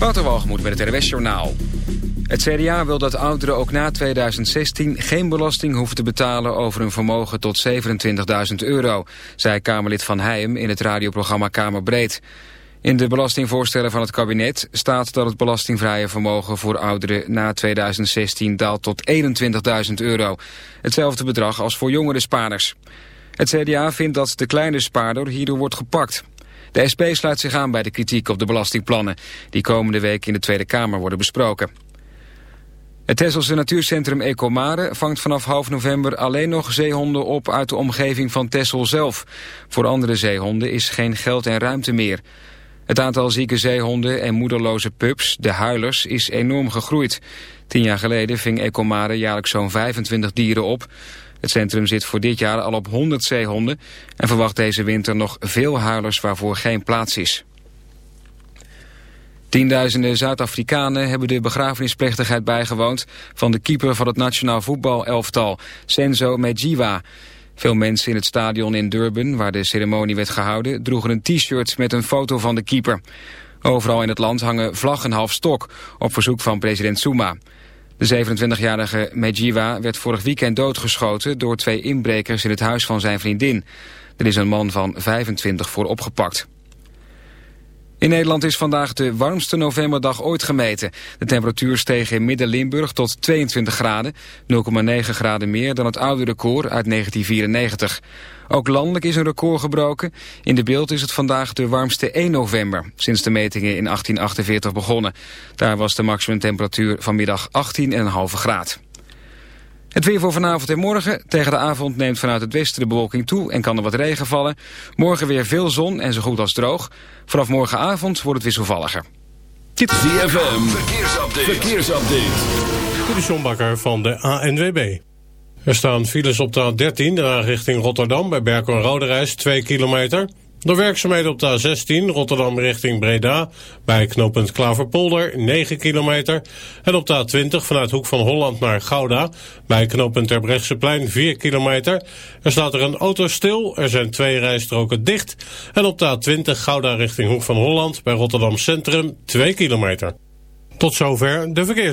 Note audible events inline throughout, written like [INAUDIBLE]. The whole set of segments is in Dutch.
Walgemoed met het RWS Journaal. Het CDA wil dat ouderen ook na 2016 geen belasting hoeven te betalen over een vermogen tot 27.000 euro, zei Kamerlid Van Heijem in het radioprogramma Kamerbreed. In de belastingvoorstellen van het kabinet staat dat het belastingvrije vermogen voor ouderen na 2016 daalt tot 21.000 euro. Hetzelfde bedrag als voor jongere spaarders. Het CDA vindt dat de kleine spaarder hierdoor wordt gepakt. De SP sluit zich aan bij de kritiek op de belastingplannen... die komende week in de Tweede Kamer worden besproken. Het Tesselse natuurcentrum Ecomare vangt vanaf half november alleen nog zeehonden op uit de omgeving van Tessel zelf. Voor andere zeehonden is geen geld en ruimte meer. Het aantal zieke zeehonden en moederloze pups, de huilers, is enorm gegroeid. Tien jaar geleden ving Ecomare jaarlijks zo'n 25 dieren op. Het centrum zit voor dit jaar al op 100 zeehonden... en verwacht deze winter nog veel huilers waarvoor geen plaats is. Tienduizenden Zuid-Afrikanen hebben de begrafenisplechtigheid bijgewoond... van de keeper van het nationaal voetbalelftal, Senzo Mejiwa. Veel mensen in het stadion in Durban, waar de ceremonie werd gehouden... droegen een t-shirt met een foto van de keeper. Overal in het land hangen vlaggen half stok, op verzoek van president Zuma... De 27-jarige Mejiwa werd vorig weekend doodgeschoten door twee inbrekers in het huis van zijn vriendin. Er is een man van 25 voor opgepakt. In Nederland is vandaag de warmste novemberdag ooit gemeten. De temperatuur steeg in Midden-Limburg tot 22 graden, 0,9 graden meer dan het oude record uit 1994. Ook landelijk is een record gebroken. In de beeld is het vandaag de warmste 1 november, sinds de metingen in 1848 begonnen. Daar was de maximumtemperatuur vanmiddag 18,5 graad. Het weer voor vanavond en morgen. Tegen de avond neemt vanuit het westen de bewolking toe en kan er wat regen vallen. Morgen weer veel zon en zo goed als droog. Vanaf morgenavond wordt het wisselvalliger. ZFM, verkeersupdate. verkeersupdate. De van de ANWB. Er staan files op de A13, richting Rotterdam, bij Berkel en Roderijs, 2 kilometer. Door werkzaamheden op de A16 Rotterdam richting Breda bij knooppunt Klaverpolder 9 kilometer. En op de A20 vanuit Hoek van Holland naar Gouda bij knooppunt Terbrechtseplein 4 kilometer. Er staat er een auto stil, er zijn twee rijstroken dicht. En op de A20 Gouda richting Hoek van Holland bij Rotterdam Centrum 2 kilometer. Tot zover de verkeer.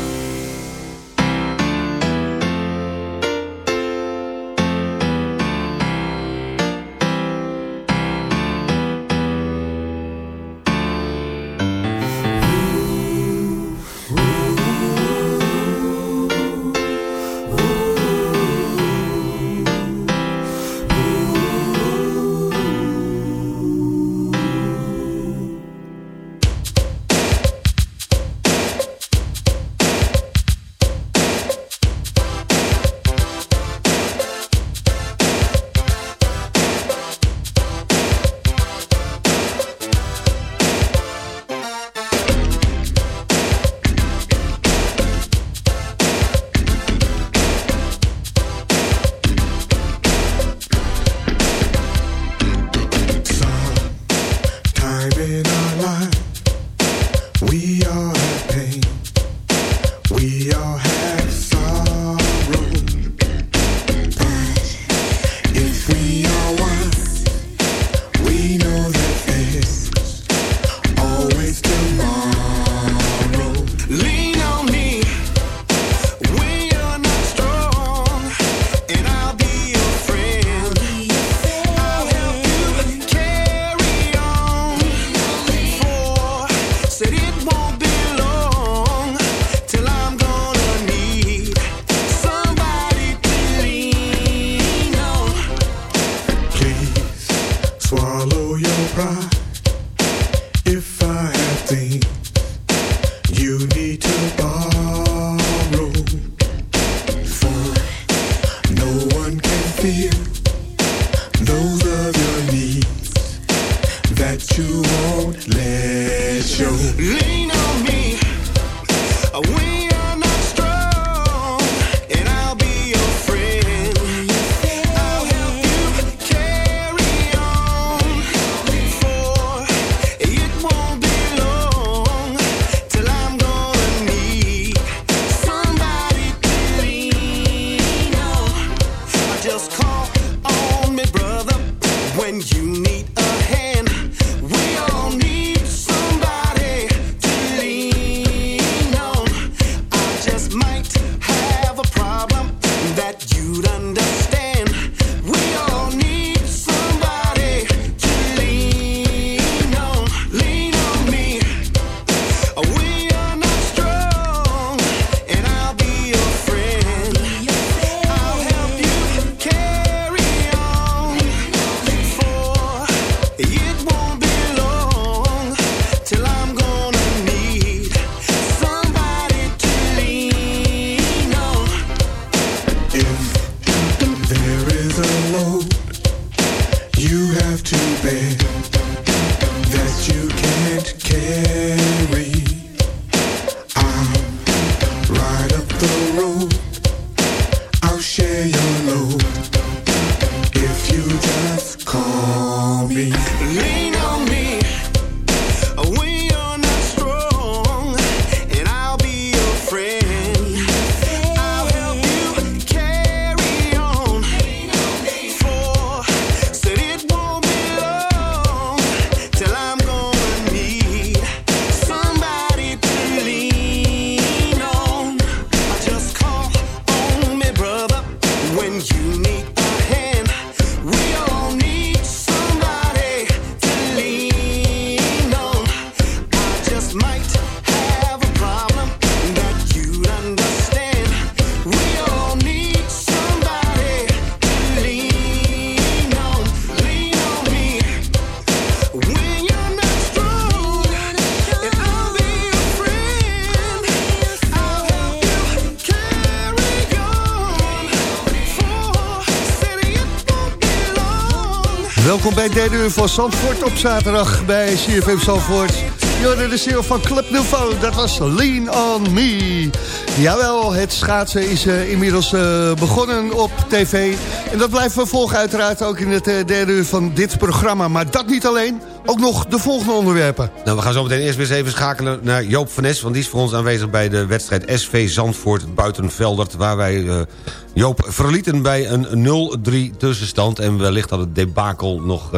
that you won't let you lean on me. Welkom bij derde uur van Zandvoort op zaterdag bij CFM Zandvoort. Jorden de CEO van Club Nouveau, dat was Lean On Me. Jawel, het schaatsen is uh, inmiddels uh, begonnen op tv. En dat blijven we volgen uiteraard ook in het uh, derde uur van dit programma. Maar dat niet alleen, ook nog de volgende onderwerpen. Nou, we gaan zo meteen eerst weer eens even schakelen naar Joop van Nes... want die is voor ons aanwezig bij de wedstrijd SV Zandvoort Buitenveldert... waar wij Joop verlieten bij een 0-3 tussenstand... en wellicht dat het debakel nog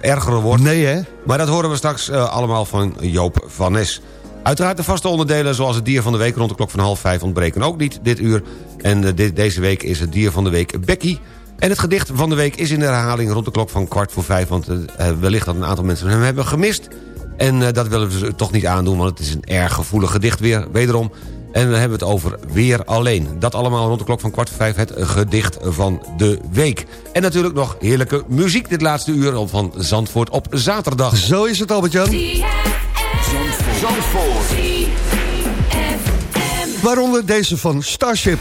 erger wordt. Nee, hè? Maar dat horen we straks allemaal van Joop van Nes. Uiteraard de vaste onderdelen zoals het dier van de week... rond de klok van half vijf ontbreken ook niet dit uur. En uh, deze week is het dier van de week Becky. En het gedicht van de week is in de herhaling rond de klok van kwart voor vijf... want uh, wellicht dat een aantal mensen hem hebben gemist. En uh, dat willen we ze toch niet aandoen, want het is een erg gevoelig gedicht weer, wederom. En we hebben het over Weer Alleen. Dat allemaal rond de klok van kwart voor vijf, het gedicht van de week. En natuurlijk nog heerlijke muziek dit laatste uur van Zandvoort op zaterdag. Zo is het, Albert-Jan. Zandvoort. Waaronder deze van Starship.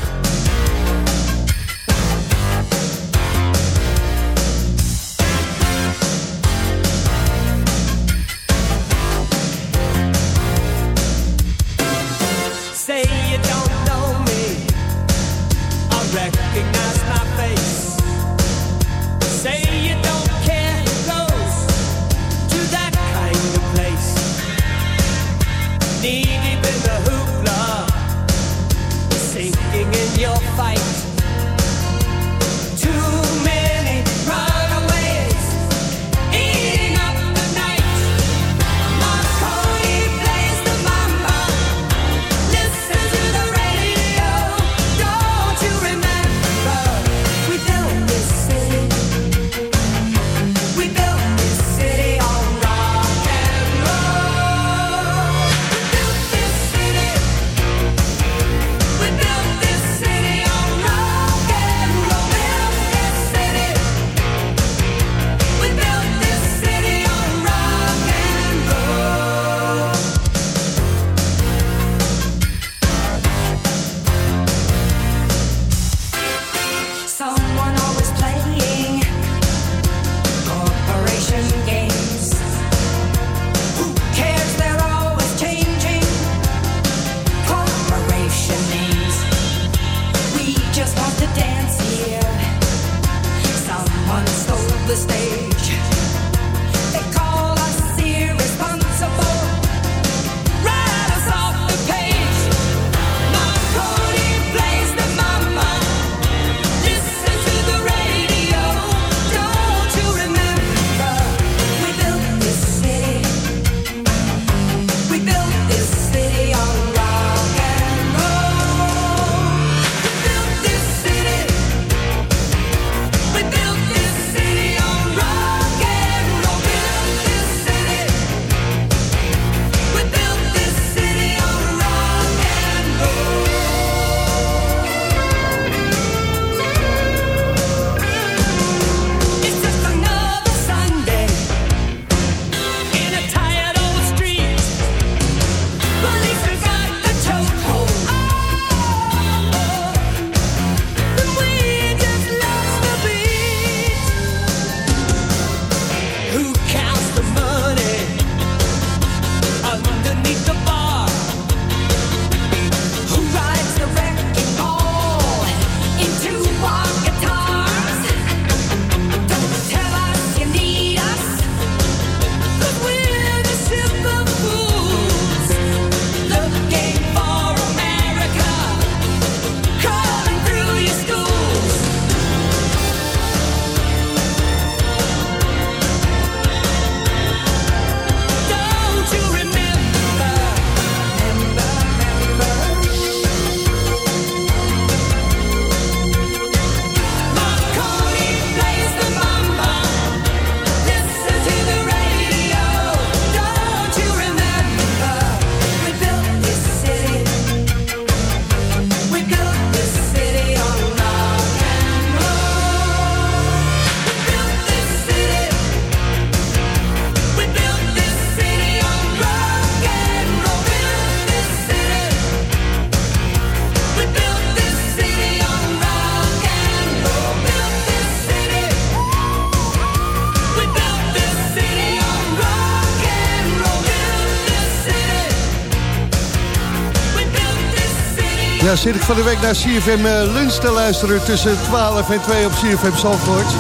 Ja, zit ik van de week naar CFM eh, Lunch te luisteren tussen 12 en 2 op CFM Zandvoort.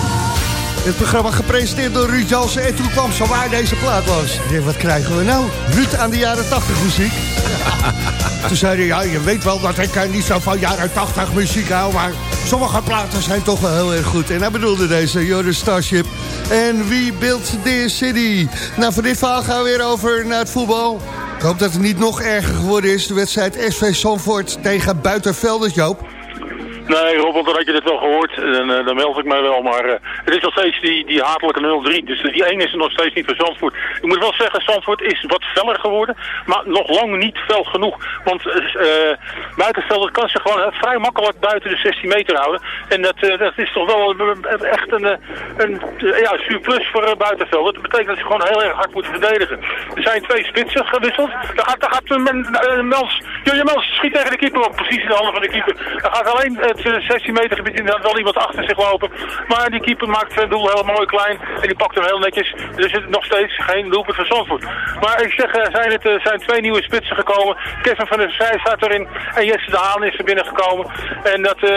Het programma gepresenteerd door Ruud Jansen en toen kwam zo waar deze plaat was. Wat krijgen we nou? Ruud aan de jaren 80 muziek. [LAUGHS] toen zei hij, ja, je weet wel dat ik eh, niet zo van jaren 80 muziek hou, maar sommige platen zijn toch wel heel erg goed. En hij bedoelde deze, Joris Starship. En wie built this city? Nou, voor dit verhaal gaan we weer over naar het voetbal. Ik hoop dat het niet nog erger geworden is. De wedstrijd SV Zandvoort tegen Buitenveldert, Joop. Nee, Robert, dan had je dit wel gehoord. En, eh, dan meld ik mij wel. Maar eh, het is nog steeds die, die hatelijke 0-3. Dus die 1 is er nog steeds niet voor Zandvoort. Ik moet wel zeggen, Zandvoort is wat feller geworden. Maar nog lang niet fel genoeg. Want uh, buitenvelder kan zich gewoon vrij makkelijk buiten de 16 meter houden. En dat, dat is toch wel echt een, een ja, surplus voor uh, buitenvelder. Dat betekent dat ze gewoon heel erg hard moeten verdedigen. Er zijn twee spitsen gewisseld. Daar gaat, daar gaat uh, Mels, Mels schiet tegen de keeper op. Precies in de handen van de keeper. Daar gaat alleen het 16 meter gebied. Dan wel iemand achter zich lopen. Maar die keeper maakt het doel heel mooi klein. En die pakt hem heel netjes. Dus het is nog steeds geen doelpunt van Zandvoort. Maar ik zeg, zijn, het, zijn twee nieuwe spitsen gekomen. Kevin van der Zij staat erin. En Jesse de Haan is er binnengekomen. En dat, uh,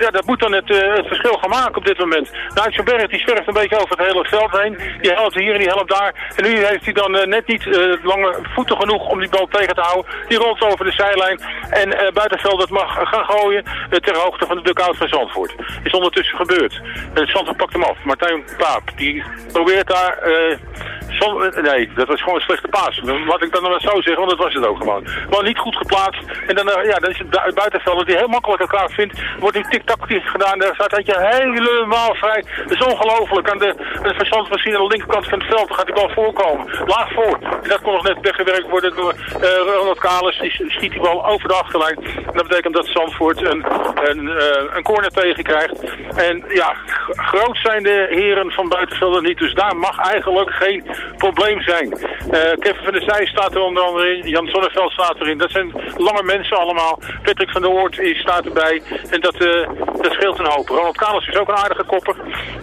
ja, dat moet dan het, uh, het verschil gaan maken op dit moment. Nigel Berg die zwerft een beetje over het hele veld heen. Die helpt hier en die helpt daar. En nu heeft hij dan uh, net niet lange voeten genoeg om die bal tegen te houden. Die rolt over de zijlijn. En buitenveld mag gaan gooien ter hoogte van de dugout van Zandvoort. Is ondertussen gebeurd. En Zandvoort pakt hem af. Martijn Paap die probeert daar... nee, dat was gewoon een slechte paas. Wat ik dan nog zo zeggen, want dat was het ook gewoon. Maar niet goed geplaatst. En dan, ja, dan is het buitenvelder die heel makkelijk elkaar vindt. Wordt die tik-tak gedaan. Daar staat eentje helemaal vrij. Dat is ongelooflijk. Aan de, de verstand misschien aan de linkerkant van het veld gaat die bal voorkomen. Laag voor. En dat kon nog net weggewerkt worden door uh, Ronald Kalis. Die schiet die bal over de achterlijn. En dat betekent dat Zandvoort een, een, uh, een corner tegen krijgt. En ja, groot zijn de heren van buitenvelder niet. Dus daar mag eigenlijk geen probleem zijn. Uh, Kevin van der Zij staat er onder andere in. Jan Zonneveld staat erin. Dat zijn lange mensen allemaal. Patrick van der Hoort staat erbij. En dat, uh, dat scheelt een hoop. Ronald Kalis is ook een aardige kopper.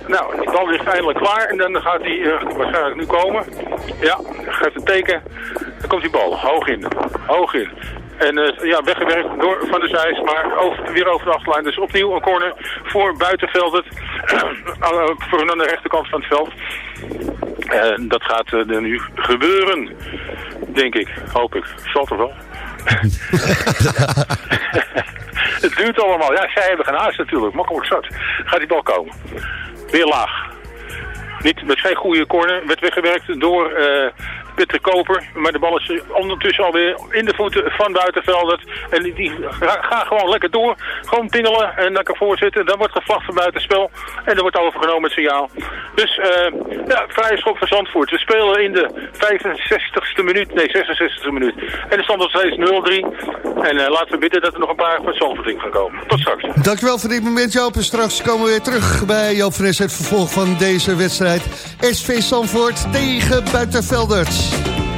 Nou, die bal is eindelijk klaar. En dan gaat hij uh, waarschijnlijk nu komen. Ja, geeft een teken. Dan komt die bal. Hoog in. Hoog in. En uh, ja, weggewerkt door Van der Zijs, maar over, weer over de achterlijn. Dus opnieuw een corner voor buitenveld. [CLEARS THROAT] voor aan de rechterkant van het veld. En dat gaat uh, nu gebeuren, denk ik. Hoop ik. Zal toch wel? [LAUGHS] het duurt allemaal. Ja, zij hebben geen haast natuurlijk. Makkelijk zat. Gaat die bal komen. Weer laag. Niet, met geen goede corner. Werd weggewerkt door uh, Peter Koper. Maar de bal is ondertussen alweer in de voeten van Buitenveldert. En die, gaan gewoon lekker door. Gewoon pingelen en lekker voorzitten. Dan wordt gevlacht van buitenspel. En dan wordt overgenomen het signaal. Dus uh, ja, vrije schop van Zandvoort. We spelen in de 65ste minuut. Nee, 66ste minuut. En de stand nog steeds 0-3. En uh, laten we bidden dat er nog een paar van Zandvoort gaan komen. Tot straks. Dankjewel voor dit moment Joop. En straks komen we weer terug bij Joop Fres. Het vervolg van deze wedstrijd. SV Zandvoort tegen Buitenveldert. Peace.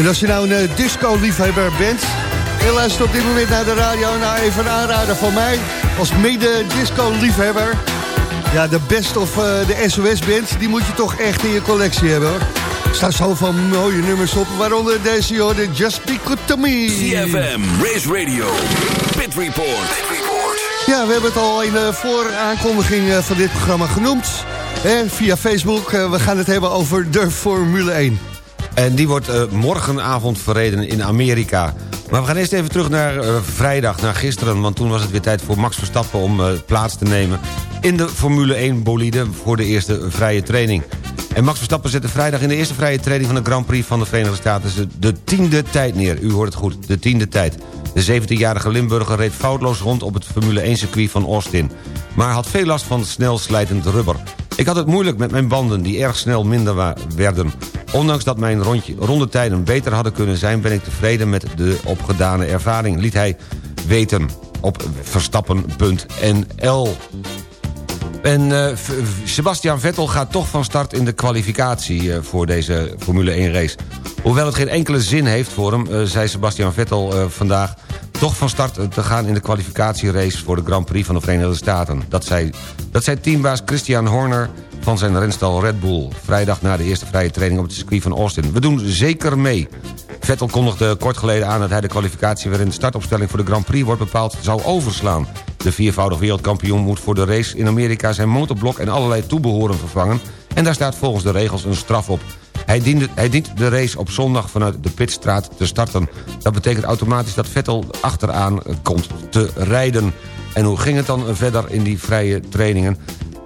En als je nou een eh, disco-liefhebber bent... en luistert op dit moment naar de radio... nou even een aanrader van mij als mede-disco-liefhebber... Ja, de best of eh, de SOS-band, die moet je toch echt in je collectie hebben hoor. Er staan zoveel mooie nummers op, waaronder deze joh, de Just Be Good To Me. CFM, Race Radio, Pit Report. Ja, we hebben het al in de vooraankondiging eh, van dit programma genoemd. Hè, via Facebook, we gaan het hebben over de Formule 1. En die wordt eh, morgenavond verreden in Amerika. Maar we gaan eerst even terug naar eh, vrijdag, naar gisteren... want toen was het weer tijd voor Max Verstappen om eh, plaats te nemen... in de Formule 1 bolide voor de eerste vrije training. En Max Verstappen zette vrijdag in de eerste vrije training... van de Grand Prix van de Verenigde Staten de tiende tijd neer. U hoort het goed, de tiende tijd. De 17-jarige Limburger reed foutloos rond op het Formule 1-circuit van Austin... maar had veel last van snel slijtend rubber. Ik had het moeilijk met mijn banden die erg snel minder werden. Ondanks dat mijn rondje, rondetijden beter hadden kunnen zijn... ben ik tevreden met de opgedane ervaring, liet hij weten op verstappen.nl. En V- Sebastian Vettel gaat toch van start in de kwalificatie eh, voor deze Formule 1 race. Hoewel het geen enkele zin heeft voor hem, eh, zei Sebastian Vettel vandaag... toch van start eh, te gaan in de kwalificatierace voor de Grand Prix van de Verenigde Staten. Dat zei, dat teambaas Christian Horner van zijn renstal Red Bull... vrijdag na de eerste vrije training op het circuit van Austin. We doen zeker mee. Vettel kondigde kort geleden aan dat hij de kwalificatie... waarin de startopstelling voor de Grand Prix wordt bepaald zou overslaan. De viervoudig wereldkampioen moet voor de race in Amerika... zijn motorblok en allerlei toebehoren vervangen... en daar staat volgens de regels een straf op. Hij, diende, hij dient de race op zondag vanuit de pitstraat te starten. Dat betekent automatisch dat Vettel achteraan komt te rijden. En hoe ging het dan verder in die vrije trainingen?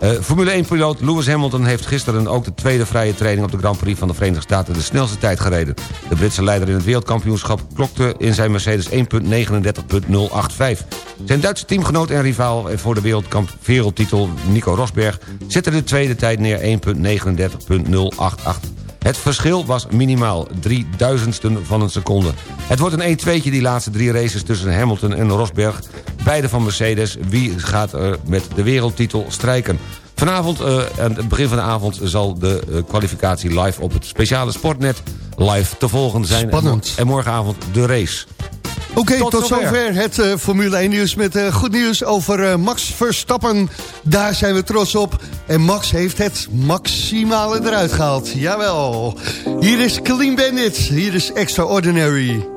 Eh, Formule 1-piloot Lewis Hamilton heeft gisteren ook de tweede vrije training... op de Grand Prix van de Verenigde Staten de snelste tijd gereden. De Britse leider in het wereldkampioenschap klokte in zijn Mercedes 1.39.085. Zijn Duitse teamgenoot en rivaal voor de wereldtitel Nico Rosberg... zette de tweede tijd neer 1.39.088. Het verschil was minimaal, drie duizendsten van een seconde. Het wordt een 1-2'tje die laatste drie races tussen Hamilton en Rosberg. Beide van Mercedes. Wie gaat er met de wereldtitel strijken? Vanavond, eh, aan het begin van de avond, zal de eh, kwalificatie live op het speciale sportnet live te volgen zijn. Spannend. En, morgenavond de race. Oké, Tot tot, zover. zover het eh, Formule 1 nieuws met eh, goed nieuws over eh, Max Verstappen. Daar zijn we trots op. En Max heeft het maximale eruit gehaald. Jawel. Hier is Clean Bandit. Hier is Extraordinary.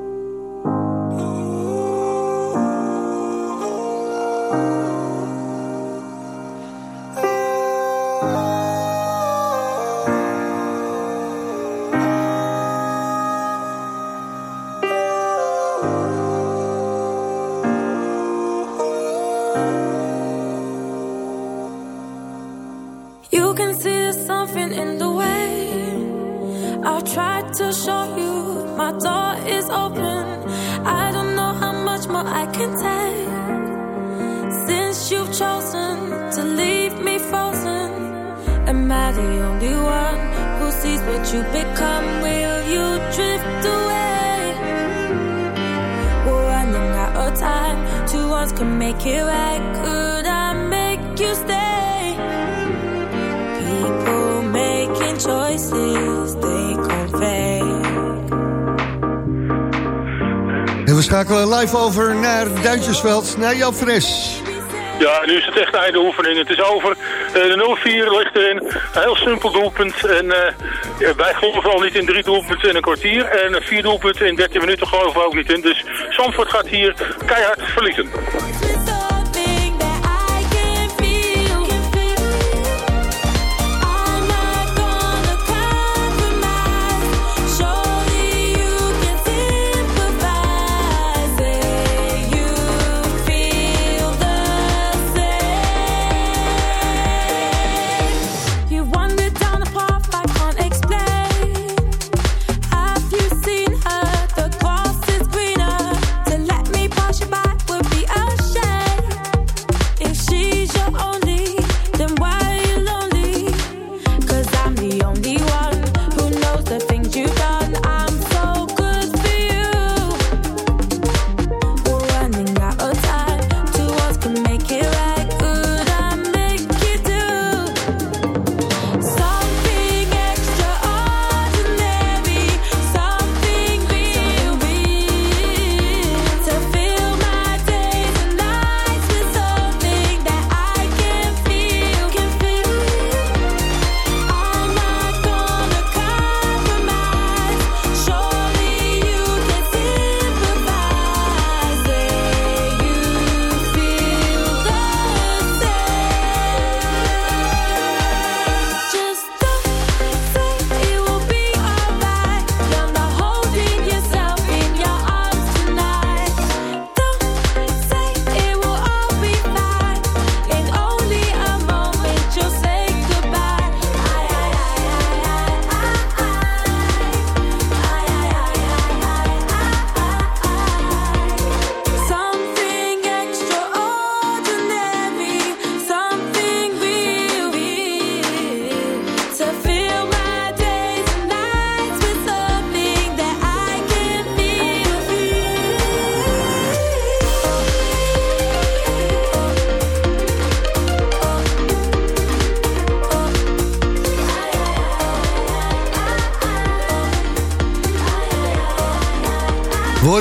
Two ones can make it right. Could I make you stay? People making choices they convey. En we schakelen live over naar Duintjesveld, naar Jan Fres. Ja, nu is het echt einde oefening. Het is over. Eh, de 0-4 ligt erin. Een heel simpel doelpunt. En eh, wij geloven al niet in drie doelpunten in een kwartier. En vier doelpunten in 13 minuten geloven we ook niet in. Dus Zandvoort gaat hier keihard verliezen.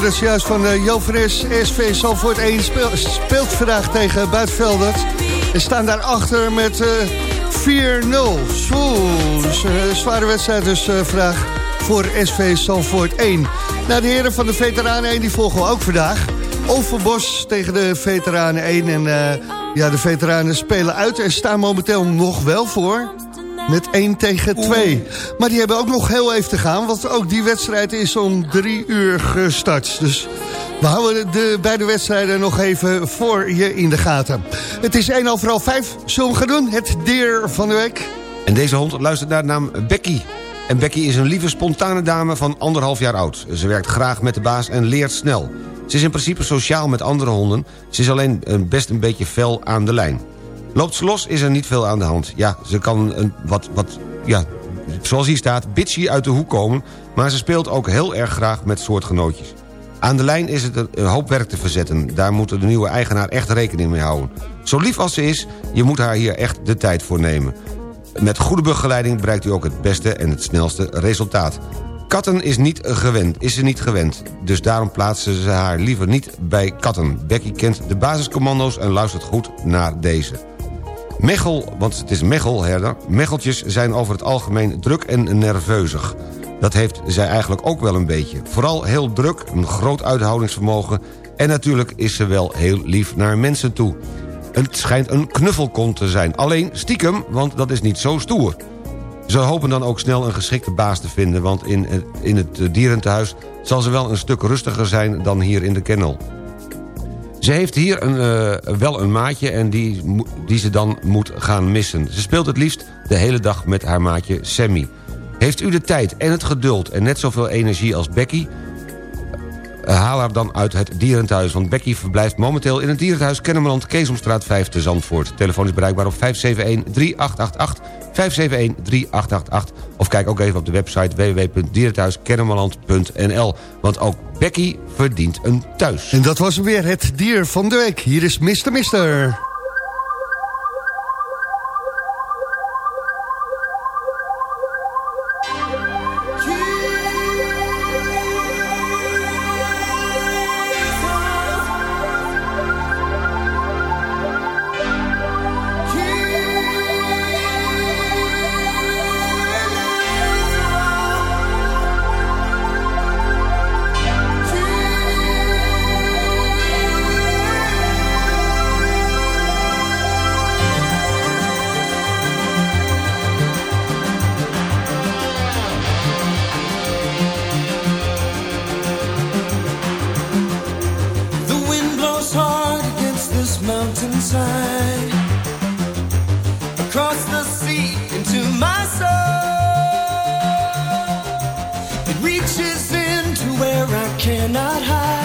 Hoorden juist van uh, Joveres, SV Salvoort 1 speel, speelt vandaag tegen Buitenveldert. En staan daarachter met uh, 4-0. Zo, dus een zware wedstrijd dus uh, vandaag voor SV Salvoort 1. Nou, de heren van de Veteranen 1 die volgen we ook vandaag. Overbos tegen de Veteranen 1 en... Ja, de veteranen spelen uit en staan momenteel nog wel voor met 1 tegen 2. Maar die hebben ook nog heel even te gaan, want ook die wedstrijd is om 3 uur gestart. Dus we houden de beide wedstrijden nog even voor je in de gaten. Het is 1 overal 5. Zullen we gaan doen? Het dier van de week. En deze hond luistert naar de naam Becky. En Becky is een lieve, spontane dame van anderhalf jaar oud. Ze werkt graag met de baas en leert snel. Ze is in principe sociaal met andere honden. Ze is alleen best een beetje fel aan de lijn. Loopt ze los is er niet veel aan de hand. Ja, ze kan een, wat, wat, ja, zoals hier staat, bitchy uit de hoek komen... maar ze speelt ook heel erg graag met soortgenootjes. Aan de lijn is het een hoop werk te verzetten. Daar moet de nieuwe eigenaar echt rekening mee houden. Zo lief als ze is, je moet haar hier echt de tijd voor nemen. Met goede begeleiding bereikt u ook het beste en het snelste resultaat. Katten is, niet gewend, is ze niet gewend, dus daarom plaatsen ze haar liever niet bij katten. Becky kent de basiscommando's en luistert goed naar deze. Mechel, want het is Mechelherder. Mecheltjes zijn over het algemeen druk en nerveuzig. Dat heeft zij eigenlijk ook wel een beetje. Vooral heel druk, een groot uithoudingsvermogen... en natuurlijk is ze wel heel lief naar mensen toe. Het schijnt een knuffelkont te zijn. Alleen stiekem, want dat is niet zo stoer. Ze hopen dan ook snel een geschikte baas te vinden... want in, in het dierentehuis zal ze wel een stuk rustiger zijn dan hier in de kennel. Ze heeft hier een, uh, wel een maatje en die, die ze dan moet gaan missen. Ze speelt het liefst de hele dag met haar maatje Sammy. Heeft u de tijd en het geduld en net zoveel energie als Becky... haal haar dan uit het dierenthuis. Want Becky verblijft momenteel in het dierenthuis Kennemerland... Keesomstraat 5 te Zandvoort. Telefoon is bereikbaar op 571-3888... 571-3888. Of kijk ook even op de website www.dierenthuiskennemerland.nl. Want ook Becky verdient een thuis. En dat was weer het dier van de week. Hier is Mr. Mister. Swear I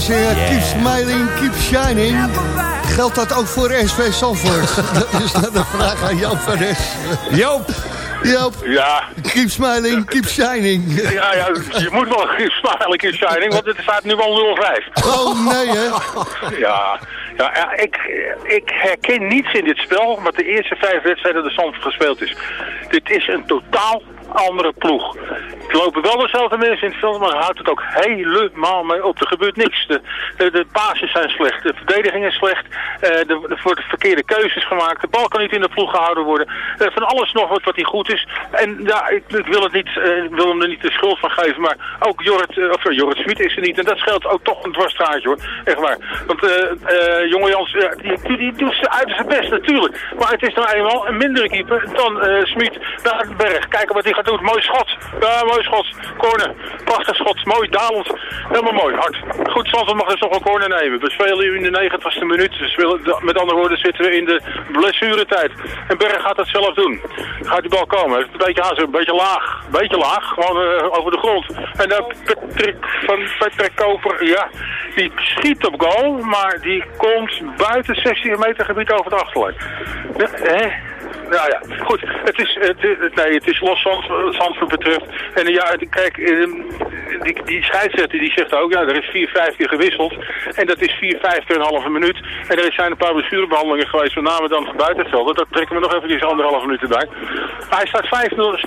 zeggen, keep smiling, keep shining. Geldt dat ook voor SV Zandvoort? [LAUGHS] dat is dan de vraag aan Joop van Es. Joop, Joop, Ja, keep smiling, keep shining. ja, ja, je moet wel smakelijk in Shining, want het staat nu al 0-5. Oh nee hè? [LAUGHS] Ja, ja, ja ik, ik herken niets in dit spel wat de eerste vijf wedstrijden de Zandvoort gespeeld is. Dit is een totaal andere ploeg. Er lopen wel dezelfde mensen in het veld, maar houdt het ook helemaal mee op. Er gebeurt niks. De, de, bases zijn slecht, de verdediging is slecht, eh, er worden verkeerde keuzes gemaakt, de bal kan niet in de ploeg gehouden worden. Eh, van alles nog wat, wat niet goed is. En ja, ik, wil, het niet, eh, ik wil hem er niet de schuld van geven, maar ook Jorrit, eh, of eh, Jorrit Smit is er niet. En dat scheelt ook toch een dwarsstraatje hoor, echt waar. Want eh eh jonge Jans, ja, die, die, die doet ze uit zijn best natuurlijk. Maar het is nou eenmaal een mindere keeper dan eh Smit naar berg. Kijken wat hij gaat doen. Mooi schot. Ja, schot. Corner. Prachtig schot. Mooi dalend. Helemaal mooi. Hard. Goed, Zandvoort mag dus nog een corner nemen. We spelen nu in de 90ste minuut. Spelen, met andere woorden zitten we in de blessuretijd. En Berg gaat dat zelf doen. Gaat die bal komen. Heeft Een beetje haast, een beetje laag. Beetje laag. Gewoon eh, over de grond. En dan Patrick van Patrick Koper. Ja, die schiet op goal. Maar die komt buiten 16 meter gebied over het achterlijn. Ja, hè? Nou ja, goed. Het is, het, is- nee, het is los Zand, Zandvoort betreft. En eh, ja, kijk, eh, die, die scheidsrechter die zegt ook, ja, er is vier, vijf keer gewisseld. En dat is vier, vijf keer een halve minuut. En er zijn een paar blessurebehandelingen geweest, met name dan buitenvelden. Dat trekken we nog even anderhalve minuut erbij. Maar hij staat 5-0,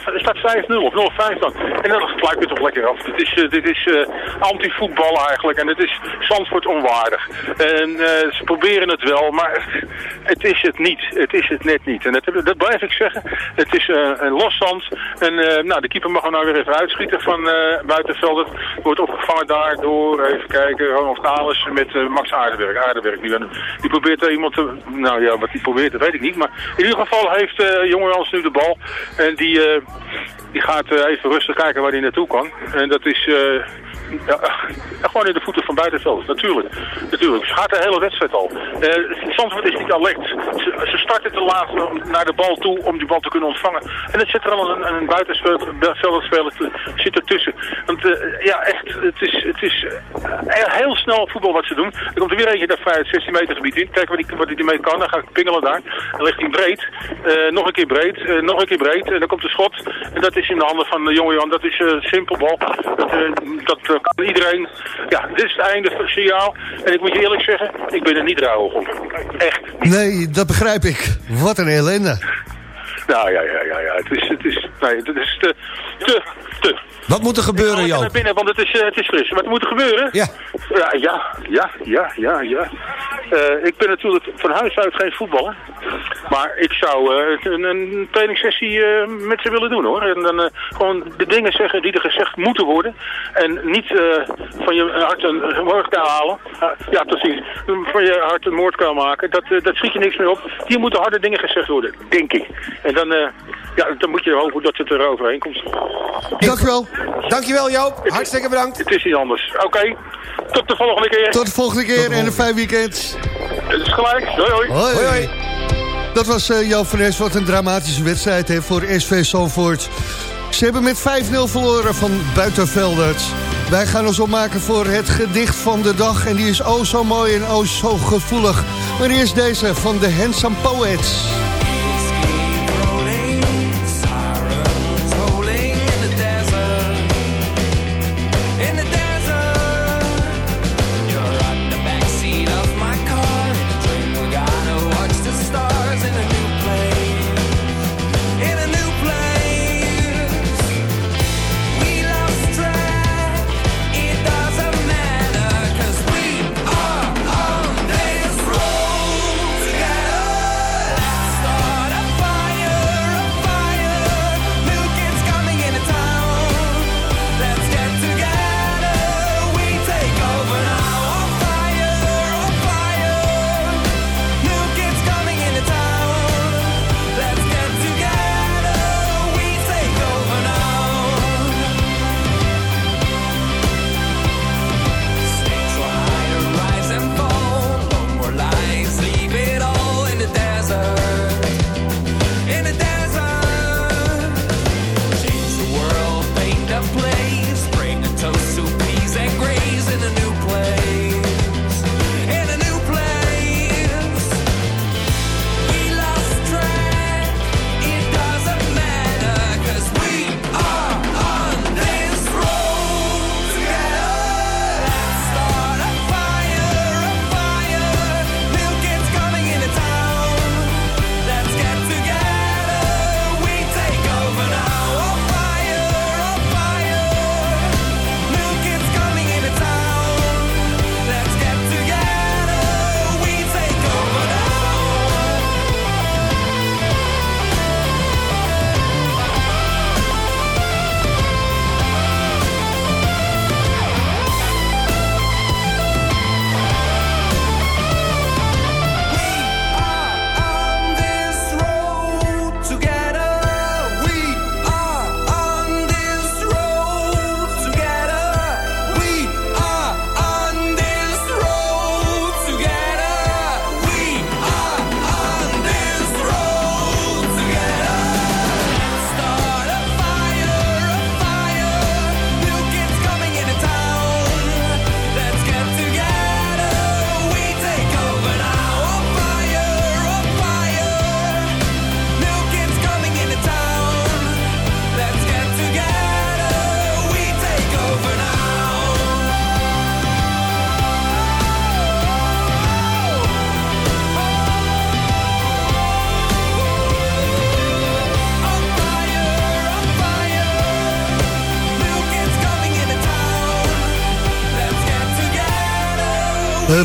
hij staat 5-0 of 0-5 dan. En dan sluit het toch lekker af. Dit is, eh, dit is eh, anti-voetbal eigenlijk. En het is Zandvoort onwaardig. En eh, ze proberen het wel, maar het is het niet. Het is het net niet. En dat, dat blijf ik zeggen. Het is eh, een losstand. En eh, nou, de keeper mag er nou weer even uitschieten van eh buitenveld. Wordt opgevangen daar door, even kijken, Ronald Kalis met Max. Aardewerk nu. En die probeert er iemand te... Nou ja, wat hij probeert, dat weet ik niet. Maar in ieder geval heeft eh jonge Jans nu de bal. En die, die gaat even rustig kijken waar hij naartoe kan. En dat is... ja, [LAUGHS] gewoon in de voeten van buitenveld, natuurlijk. natuurlijk. Ze gaat de hele wedstrijd al. Eh Zandvoort is niet alert. Ze, ze starten te laat naar de bal toe om die bal te kunnen ontvangen. En het zit er al een, een buitenveldspeler zit ertussen. Want eh, ja, echt, het is, het is eh, heel snel voetbal wat ze doen. Er komt er weer eentje daar vrij het 16 meter gebied in. Kijken wat hij, wat mee kan. Dan gaat pingelen daar. Dan ligt hij breed. Nog een keer breed. nog een keer breed. En dan komt de schot. En dat is in de handen van de jonge Jan. Dat is simpel bal. Dat, dat kan iedereen. Ja, dit is het einde van het signaal. En ik moet je eerlijk zeggen, ik ben er niet rouwig om. Echt. Nee, dat begrijp ik. Wat een ellende. Nou ja, ja, ja, ja. Het is, het is, nee, het is te, te, te. Wat moet er Ik gebeuren, Joop? naar binnen, want het is, eh, het is fris. Wat moet er gebeuren? Ja. Ja, ja, ja, ja, ja, ja. Eh, ik ben natuurlijk van huis uit geen voetballer. Maar ik zou eh, een, een trainingssessie met ze willen doen hoor. En dan gewoon de dingen zeggen die er gezegd moeten worden. En niet van je hart een moord kan halen. Ja, precies. Van je hart een moord kan maken. Dat, dat schiet je niks meer op. Hier moeten harde dingen gezegd worden, denk ik. En dan, ja, dan moet je hopen dat het er overheen komt. U wel. Dankjewel, Joop. Hartstikke bedankt. Het is niet anders. Oké, tot de volgende keer. Tot de volgende keer en een fijn weekend. Het is gelijk. Hoi, hoi. Hoi. Hoi, hoi. Dat was eh Joop van Es. Wat een dramatische wedstrijd hè, voor SV Zandvoort. Ze hebben met 5-0 verloren van Buitenveldert. Wij gaan ons opmaken voor het gedicht van de dag. En die is oh zo mooi en oh zo gevoelig. Maar eerst deze van de Handsome Poets.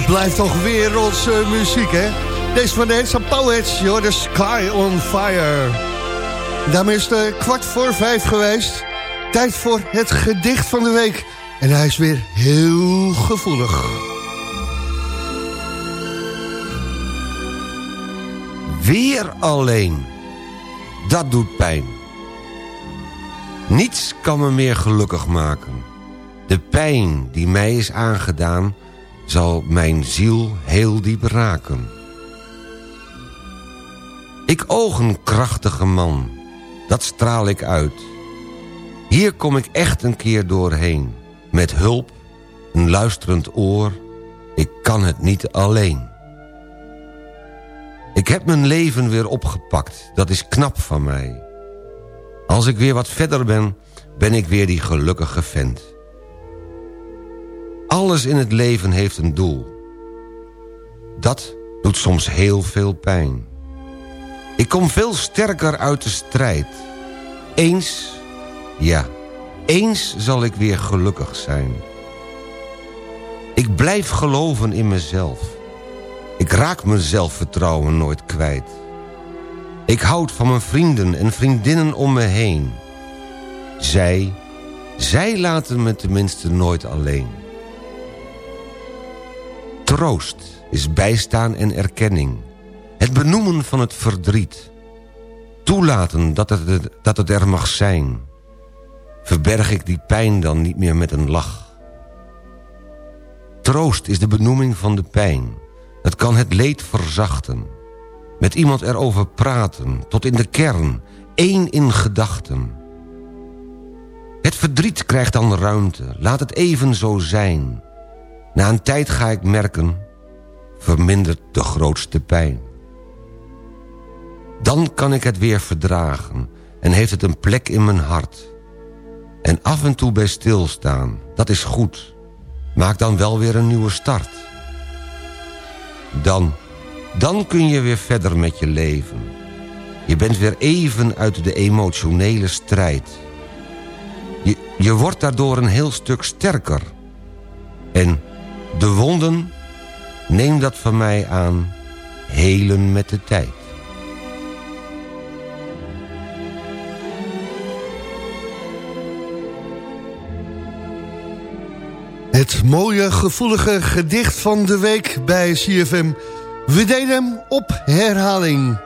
Blijft toch wereldse muziek, hè? Deze van de Handsome Poets, joh, The Sky on Fire. Daarmee is het kwart voor vijf geweest. Tijd voor het gedicht van de week. En hij is weer heel gevoelig. Weer alleen. Dat doet pijn. Niets kan me meer gelukkig maken. De pijn die mij is aangedaan... zal mijn ziel heel diep raken. Ik oog een krachtige man. Dat straal ik uit. Hier kom ik echt een keer doorheen. Met hulp, een luisterend oor. Ik kan het niet alleen. Ik heb mijn leven weer opgepakt, dat is knap van mij. Als ik weer wat verder ben, ben ik weer die gelukkige vent. Alles in het leven heeft een doel. Dat doet soms heel veel pijn. Ik kom veel sterker uit de strijd. Eens, ja, eens zal ik weer gelukkig zijn. Ik blijf geloven in mezelf. Ik raak mijn zelfvertrouwen nooit kwijt. Ik houd van mijn vrienden en vriendinnen om me heen. Zij, zij laten me tenminste nooit alleen. Troost is bijstaan en erkenning. Het benoemen van het verdriet. Toelaten dat het, dat het er mag zijn. Verberg ik die pijn dan niet meer met een lach. Troost is de benoeming van de pijn. Het kan het leed verzachten. Met iemand erover praten, tot in de kern, één in gedachten. Het verdriet krijgt dan ruimte, laat het even zo zijn. Na een tijd ga ik merken, vermindert de grootste pijn. Dan kan ik het weer verdragen en heeft het een plek in mijn hart. En af en toe bij stilstaan, dat is goed. Maak dan wel weer een nieuwe start. Dan, dan kun je weer verder met je leven. Je bent weer even uit de emotionele strijd. Je, je wordt daardoor een heel stuk sterker. En de wonden, neem dat van mij aan, helen met de tijd. Het mooie, gevoelige gedicht van de week bij CFM. We deden hem op herhaling.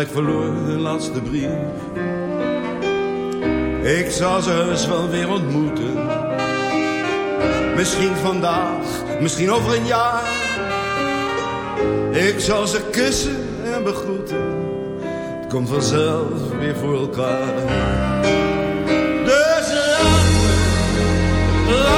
ik verloor hun laatste brief. Ik zal ze heus wel weer ontmoeten. Misschien vandaag, misschien over een jaar. Ik zal ze kussen en begroeten. Het komt vanzelf weer voor elkaar. Dus laat me, laat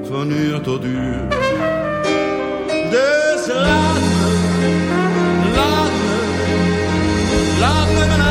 van uur tot uur. Dus laat me, laat me, laat me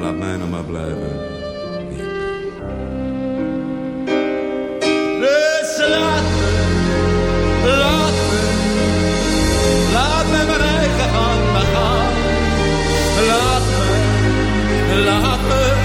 Laat mij nog maar blijven. Dus laat me, laat me, laat me mijn eigen gang gaan. Laat me, laat me,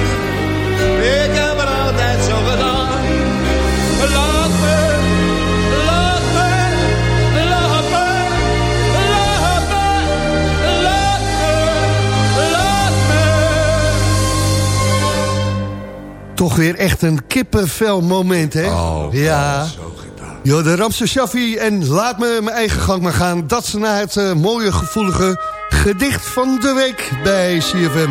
Toch weer echt een kippenvel moment, hè? Oh, ja. Jo, de Ramse Shaffi en laat me mijn eigen gang maar gaan. Dat is na het eh, mooie, gevoelige gedicht van de week bij CFM.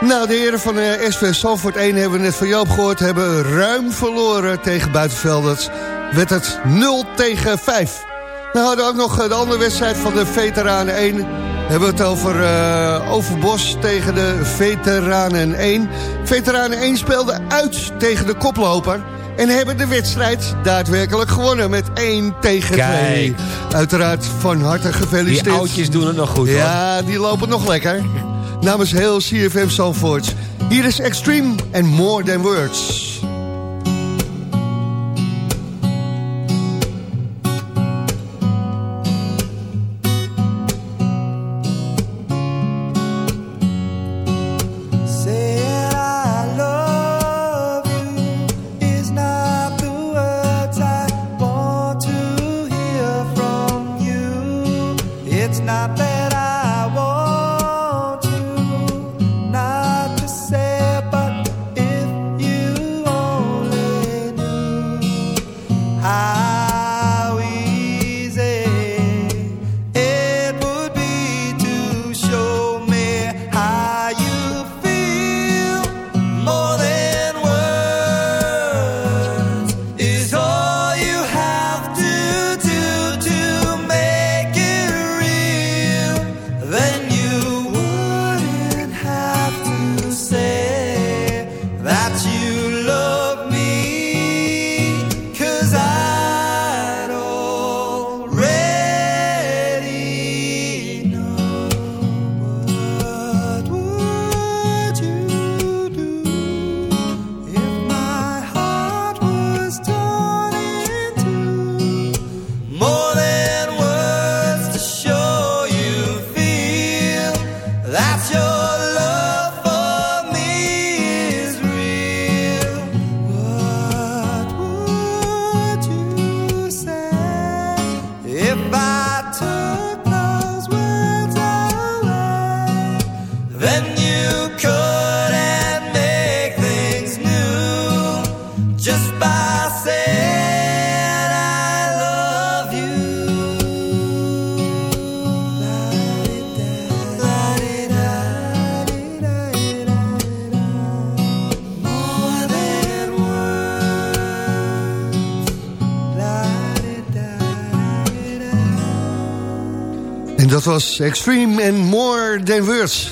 Nou, de heren van eh SV Salford 1 hebben we net van Joop gehoord... hebben ruim verloren tegen Buitenvelders. Werd het 0 tegen 5. Nou hadden we ook nog eh, de andere wedstrijd van de Veteranen 1. Hebben we het over eh, Overbos tegen de Veteranen 1. Veteranen 1 speelde uit tegen de koploper... En hebben de wedstrijd daadwerkelijk gewonnen met 1 tegen 2. Kijk. Uiteraard van harte gefeliciteerd. Die oudjes doen het nog goed, hoor. Ja, die lopen nog lekker. Namens heel CFM Zandvoort. Hier is Extreme and More Than Words. That you dat was Extreme and More Than Words.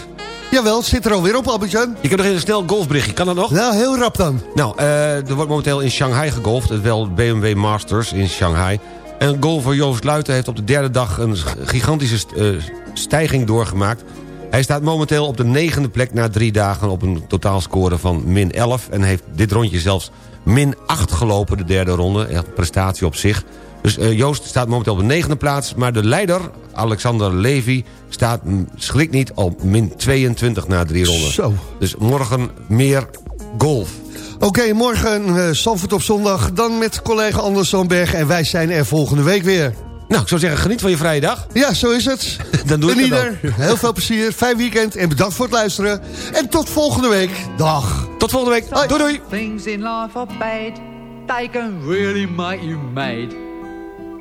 Jawel, zit er alweer op, Albert-Jan. Je kunt nog even een snel golfberichtje, kan dat nog? Nou, heel rap dan. Nou, eh, er wordt momenteel in Shanghai gegolfd. Het wel BMW Masters in Shanghai. En golfer Joost Luiten heeft op de derde dag een gigantische st- eh, stijging doorgemaakt. Hij staat momenteel op de negende plek na drie dagen... op een totaalscore van min 11. En heeft dit rondje zelfs min 8 gelopen, de derde ronde. Echt een prestatie op zich. Dus eh, Joost staat momenteel op de negende plaats. Maar de leider, Alexander Levy, staat, schrik niet, op min 22 na drie ronden. Zo. Dus morgen meer golf. Oké, morgen uh, Zandvoort op zondag. Dan met collega Anders Zandberg. En wij zijn er volgende week weer. Nou, ik zou zeggen, geniet van je vrije dag. Ja, zo is het. [LAUGHS] Dan doe ik ieder, heel veel plezier, fijn weekend en bedankt voor het luisteren. En tot volgende week. Dag. Tot volgende week. Hoi. Doei doei. Things in life are bad, they can really make you mad.